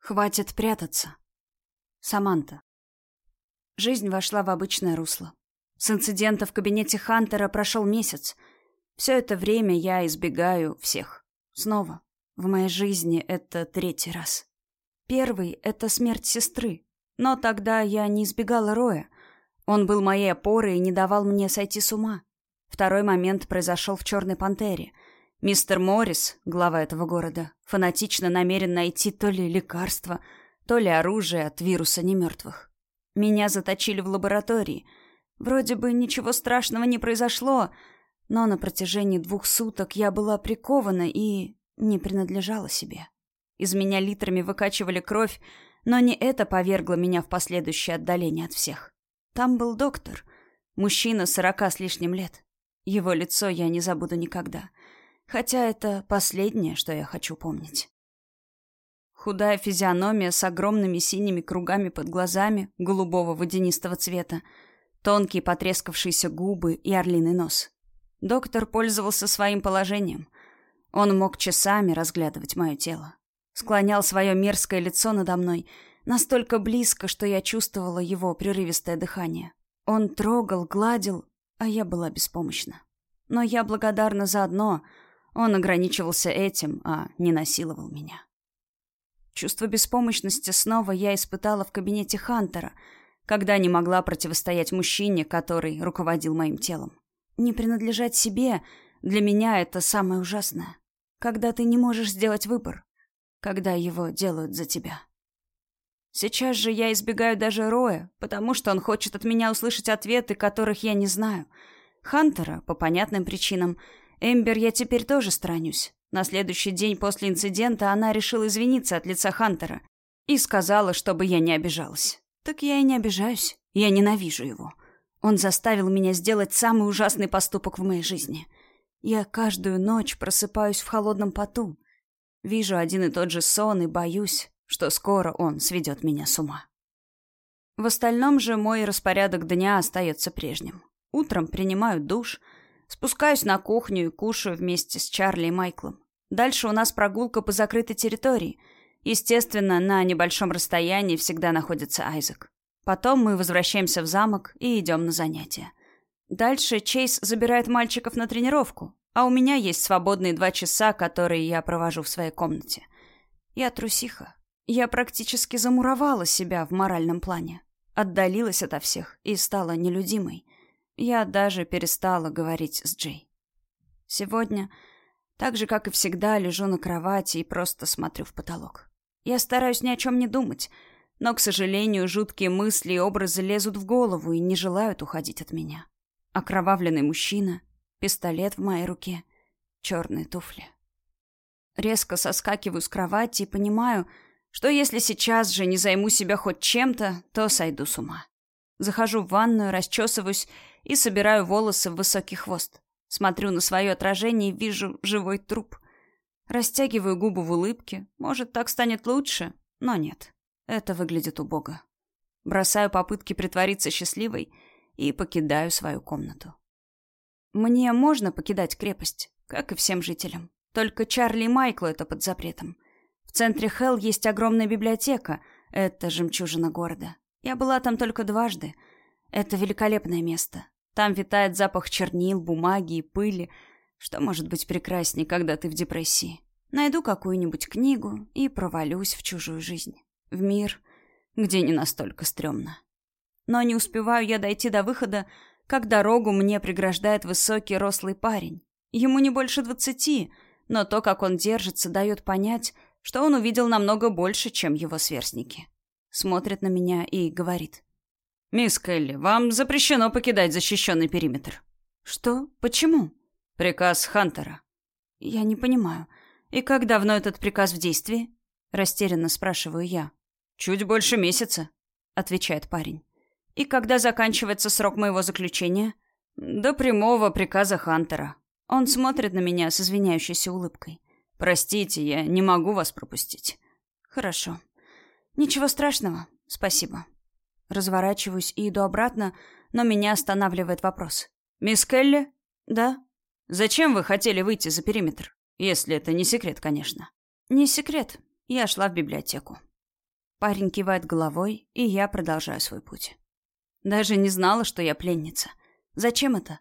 Хватит прятаться. Саманта. Жизнь вошла в обычное русло. С инцидента в кабинете Хантера прошел месяц. Все это время я избегаю всех. Снова. В моей жизни это третий раз. Первый — это смерть сестры. Но тогда я не избегала Роя. Он был моей опорой и не давал мне сойти с ума. Второй момент произошел в «Черной пантере». Мистер Моррис, глава этого города, фанатично намерен найти то ли лекарство, то ли оружие от вируса немертвых. Меня заточили в лаборатории. Вроде бы ничего страшного не произошло, но на протяжении двух суток я была прикована и не принадлежала себе. Из меня литрами выкачивали кровь, но не это повергло меня в последующее отдаление от всех. Там был доктор, мужчина сорока с лишним лет. Его лицо я не забуду никогда — Хотя это последнее, что я хочу помнить. Худая физиономия с огромными синими кругами под глазами голубого водянистого цвета, тонкие потрескавшиеся губы и орлиный нос. Доктор пользовался своим положением. Он мог часами разглядывать мое тело. Склонял свое мерзкое лицо надо мной настолько близко, что я чувствовала его прерывистое дыхание. Он трогал, гладил, а я была беспомощна. Но я благодарна за одно — он ограничивался этим, а не насиловал меня. Чувство беспомощности снова я испытала в кабинете Хантера, когда не могла противостоять мужчине, который руководил моим телом. Не принадлежать себе для меня это самое ужасное. Когда ты не можешь сделать выбор, когда его делают за тебя. Сейчас же я избегаю даже Роя, потому что он хочет от меня услышать ответы, которых я не знаю. Хантера, по понятным причинам, Эмбер я теперь тоже странюсь. На следующий день после инцидента она решила извиниться от лица Хантера и сказала, чтобы я не обижалась. Так я и не обижаюсь. Я ненавижу его. Он заставил меня сделать самый ужасный поступок в моей жизни. Я каждую ночь просыпаюсь в холодном поту. Вижу один и тот же сон и боюсь, что скоро он сведет меня с ума. В остальном же мой распорядок дня остается прежним. Утром принимаю душ — Спускаюсь на кухню и кушаю вместе с Чарли и Майклом. Дальше у нас прогулка по закрытой территории. Естественно, на небольшом расстоянии всегда находится Айзек. Потом мы возвращаемся в замок и идем на занятия. Дальше Чейз забирает мальчиков на тренировку, а у меня есть свободные два часа, которые я провожу в своей комнате. Я трусиха. Я практически замуровала себя в моральном плане. Отдалилась ото всех и стала нелюдимой. Я даже перестала говорить с Джей. Сегодня, так же, как и всегда, лежу на кровати и просто смотрю в потолок. Я стараюсь ни о чем не думать, но, к сожалению, жуткие мысли и образы лезут в голову и не желают уходить от меня. Окровавленный мужчина, пистолет в моей руке, черные туфли. Резко соскакиваю с кровати и понимаю, что если сейчас же не займу себя хоть чем-то, то сойду с ума. Захожу в ванную, расчесываюсь и собираю волосы в высокий хвост. Смотрю на свое отражение и вижу живой труп. Растягиваю губы в улыбке. Может, так станет лучше, но нет. Это выглядит убого. Бросаю попытки притвориться счастливой и покидаю свою комнату. Мне можно покидать крепость, как и всем жителям. Только Чарли и Майклу это под запретом. В центре Хелл есть огромная библиотека. Это жемчужина города. Я была там только дважды — это великолепное место. Там витает запах чернил, бумаги и пыли. Что может быть прекраснее, когда ты в депрессии? Найду какую-нибудь книгу и провалюсь в чужую жизнь. В мир, где не настолько стрёмно. Но не успеваю я дойти до выхода, как дорогу мне преграждает высокий рослый парень. Ему не больше двадцати, но то, как он держится, дает понять, что он увидел намного больше, чем его сверстники. Смотрит на меня и говорит. «Мисс Келли, вам запрещено покидать защищенный периметр». «Что? Почему?» «Приказ Хантера». «Я не понимаю. И как давно этот приказ в действии?» Растерянно спрашиваю я. «Чуть больше месяца», — отвечает парень. «И когда заканчивается срок моего заключения?» «До прямого приказа Хантера». Он смотрит на меня с извиняющейся улыбкой. «Простите, я не могу вас пропустить». «Хорошо. Ничего страшного. Спасибо». Разворачиваюсь и иду обратно, но меня останавливает вопрос. «Мисс Келли?» «Да». «Зачем вы хотели выйти за периметр? Если это не секрет, конечно». «Не секрет. Я шла в библиотеку». Парень кивает головой, и я продолжаю свой путь. Даже не знала, что я пленница. Зачем это?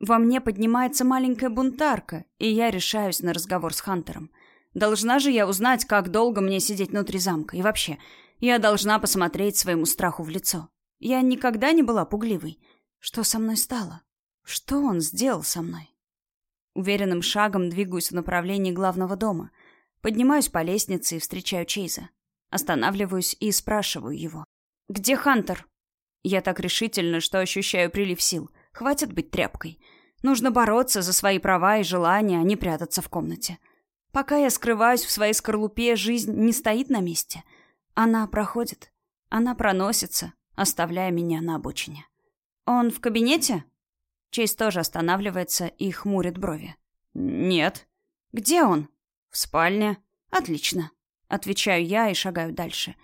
Во мне поднимается маленькая бунтарка, и я решаюсь на разговор с Хантером. Должна же я узнать, как долго мне сидеть внутри замка. И вообще, я должна посмотреть своему страху в лицо. Я никогда не была пугливой. Что со мной стало? Что он сделал со мной? Уверенным шагом двигаюсь в направлении главного дома. Поднимаюсь по лестнице и встречаю Чейза. Останавливаюсь и спрашиваю его. «Где Хантер?» Я так решительно, что ощущаю прилив сил. Хватит быть тряпкой. Нужно бороться за свои права и желания, а не прятаться в комнате. Пока я скрываюсь в своей скорлупе, жизнь не стоит на месте. Она проходит. Она проносится, оставляя меня на обочине. «Он в кабинете?» Чейз тоже останавливается и хмурит брови. «Нет». «Где он?» «В спальне». «Отлично». Отвечаю я и шагаю дальше.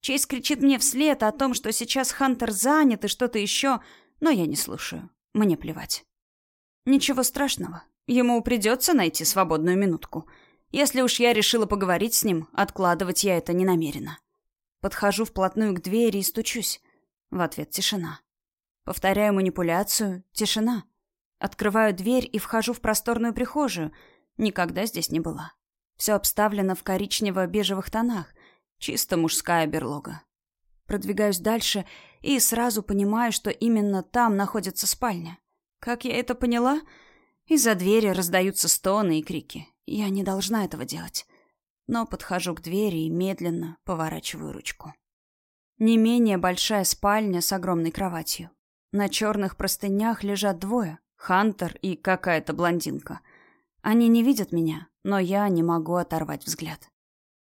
Чейз кричит мне вслед о том, что сейчас Хантер занят и что-то еще, но я не слушаю. Мне плевать. Ничего страшного. Ему придется найти свободную минутку. Если уж я решила поговорить с ним, откладывать я это не намерена. Подхожу вплотную к двери и стучусь. В ответ тишина. Повторяю манипуляцию. Тишина. Открываю дверь и вхожу в просторную прихожую. Никогда здесь не была. Все обставлено в коричнево-бежевых тонах. Чисто мужская берлога. Продвигаюсь дальше и сразу понимаю, что именно там находится спальня. Как я это поняла? Из-за двери раздаются стоны и крики. Я не должна этого делать. Но подхожу к двери и медленно поворачиваю ручку. Не менее большая спальня с огромной кроватью. На черных простынях лежат двое — Хантер и какая-то блондинка. Они не видят меня, но я не могу оторвать взгляд.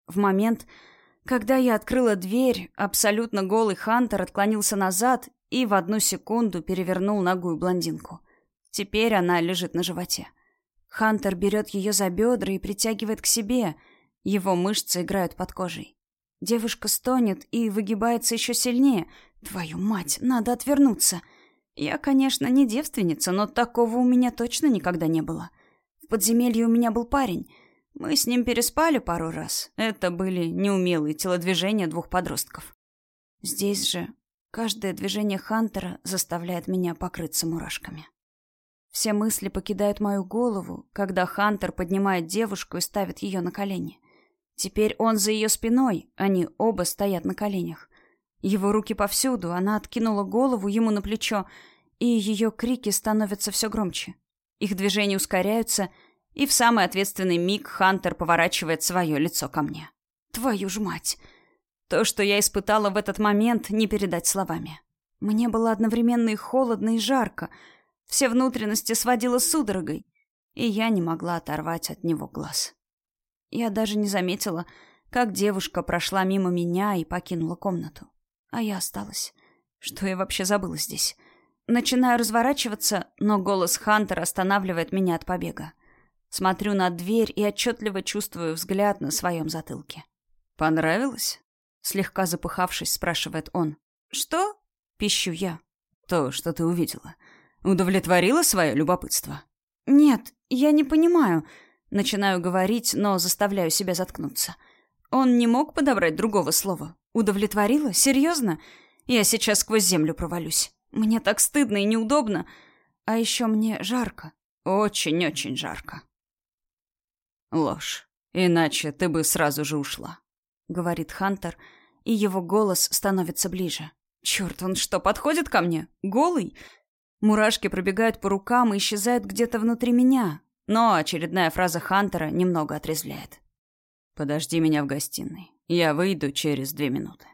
В момент, когда я открыла дверь, абсолютно голый Хантер отклонился назад и в одну секунду перевернул ногую блондинку. Теперь она лежит на животе. Хантер берет ее за бедра и притягивает к себе. Его мышцы играют под кожей. Девушка стонет и выгибается еще сильнее. Твою мать, надо отвернуться. Я, конечно, не девственница, но такого у меня точно никогда не было. В подземелье у меня был парень — мы с ним переспали пару раз. Это были неумелые телодвижения двух подростков. Здесь же каждое движение Хантера заставляет меня покрыться мурашками. Все мысли покидают мою голову, когда Хантер поднимает девушку и ставит ее на колени. Теперь он за ее спиной, они оба стоят на коленях. Его руки повсюду, она откинула голову ему на плечо, и ее крики становятся все громче. Их движения ускоряются — и в самый ответственный миг Хантер поворачивает свое лицо ко мне. Твою ж мать! То, что я испытала в этот момент, не передать словами. Мне было одновременно и холодно, и жарко. Все внутренности сводило судорогой, и я не могла оторвать от него глаз. Я даже не заметила, как девушка прошла мимо меня и покинула комнату. А я осталась. Что я вообще забыла здесь? Начинаю разворачиваться, но голос Хантера останавливает меня от побега. Смотрю на дверь и отчетливо чувствую взгляд на своем затылке. «Понравилось?» Слегка запыхавшись, спрашивает он. «Что?» — пищу я. «То, что ты увидела. Удовлетворило свое любопытство?» «Нет, я не понимаю». Начинаю говорить, но заставляю себя заткнуться. Он не мог подобрать другого слова. «Удовлетворило? Серьезно? Я сейчас сквозь землю провалюсь. Мне так стыдно и неудобно. А еще мне жарко. Очень-очень жарко». «Ложь. Иначе ты бы сразу же ушла», — говорит Хантер, и его голос становится ближе. «Черт, он что, подходит ко мне? Голый?» Мурашки пробегают по рукам и исчезают где-то внутри меня, но очередная фраза Хантера немного отрезвляет. «Подожди меня в гостиной. Я выйду через две минуты».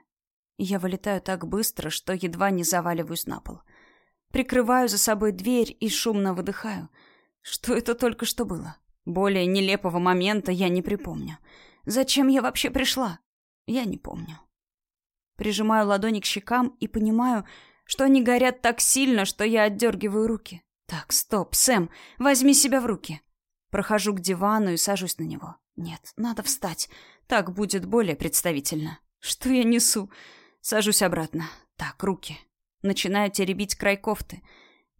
Я вылетаю так быстро, что едва не заваливаюсь на пол. Прикрываю за собой дверь и шумно выдыхаю. Что это только что было? Более нелепого момента я не припомню. Зачем я вообще пришла? Я не помню. Прижимаю ладони к щекам и понимаю, что они горят так сильно, что я отдергиваю руки. Так, стоп, Сэм, возьми себя в руки. Прохожу к дивану и сажусь на него. Нет, надо встать. Так будет более представительно. Что я несу? Сажусь обратно. Так, руки. Начинаю теребить край кофты.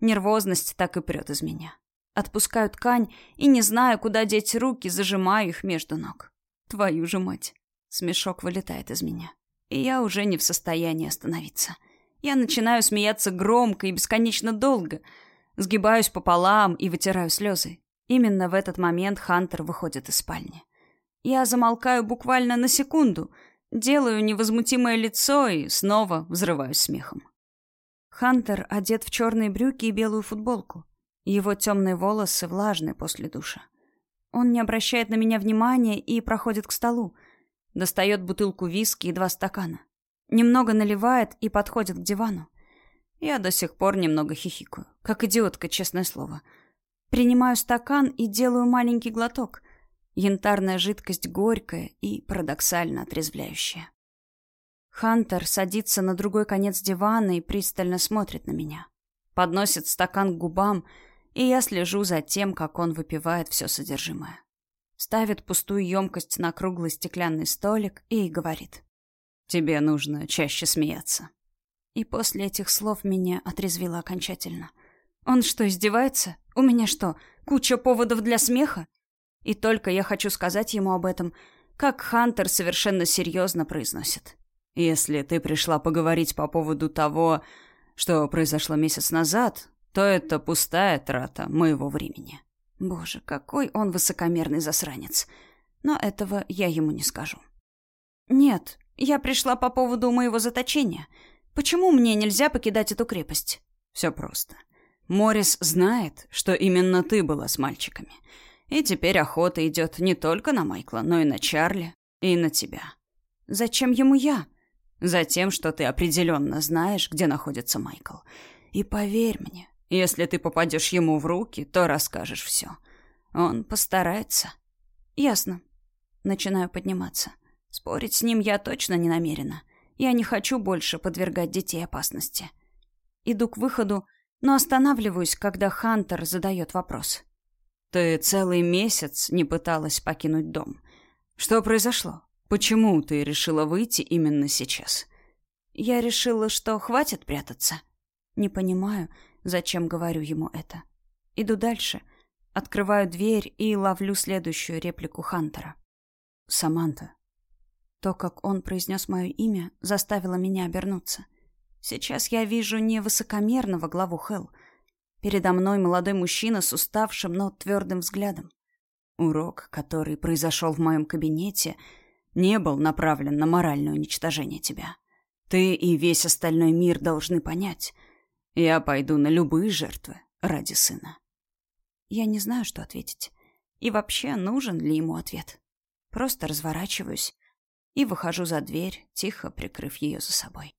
Нервозность так и прет из меня. Отпускаю ткань и не знаю, куда деть руки, зажимаю их между ног. Твою же мать. Смешок вылетает из меня. И я уже не в состоянии остановиться. Я начинаю смеяться громко и бесконечно долго. Сгибаюсь пополам и вытираю слезы. Именно в этот момент Хантер выходит из спальни. Я замолкаю буквально на секунду, делаю невозмутимое лицо и снова взрываюсь смехом. Хантер одет в черные брюки и белую футболку. Его темные волосы влажные после душа. Он не обращает на меня внимания и проходит к столу. Достает бутылку виски и два стакана. Немного наливает и подходит к дивану. Я до сих пор немного хихикаю. Как идиотка, честное слово. Принимаю стакан и делаю маленький глоток. Янтарная жидкость горькая и парадоксально отрезвляющая. Хантер садится на другой конец дивана и пристально смотрит на меня. Подносит стакан к губам, и я слежу за тем, как он выпивает все содержимое. Ставит пустую емкость на круглый стеклянный столик и говорит. «Тебе нужно чаще смеяться». И после этих слов меня отрезвило окончательно. Он что, издевается? У меня что, куча поводов для смеха? И только я хочу сказать ему об этом, как Хантер совершенно серьезно произносит. «Если ты пришла поговорить по поводу того, что произошло месяц назад, то это пустая трата моего времени». Боже, какой он высокомерный засранец. Но этого я ему не скажу. «Нет, я пришла по поводу моего заточения. Почему мне нельзя покидать эту крепость?» «Все просто. Морис знает, что именно ты была с мальчиками». И теперь охота идет не только на Майкла, но и на Чарли, и на тебя. Зачем ему я? Затем, что ты определенно знаешь, где находится Майкл. И поверь мне, если ты попадешь ему в руки, то расскажешь все. Он постарается. Ясно. Начинаю подниматься. Спорить с ним я точно не намерена. Я не хочу больше подвергать детей опасности. Иду к выходу, но останавливаюсь, когда Хантер задает вопрос. Ты целый месяц не пыталась покинуть дом. Что произошло? Почему ты решила выйти именно сейчас? Я решила, что хватит прятаться. Не понимаю, зачем говорю ему это. Иду дальше, открываю дверь и ловлю следующую реплику Хантера. Саманта. То, как он произнес мое имя, заставило меня обернуться. Сейчас я вижу не высокомерного главу Хелл, Передо мной молодой мужчина с уставшим, но твердым взглядом. Урок, который произошел в моем кабинете, не был направлен на моральное уничтожение тебя. Ты и весь остальной мир должны понять. Я пойду на любые жертвы ради сына. Я не знаю, что ответить. И вообще, нужен ли ему ответ. Просто разворачиваюсь и выхожу за дверь, тихо прикрыв ее за собой.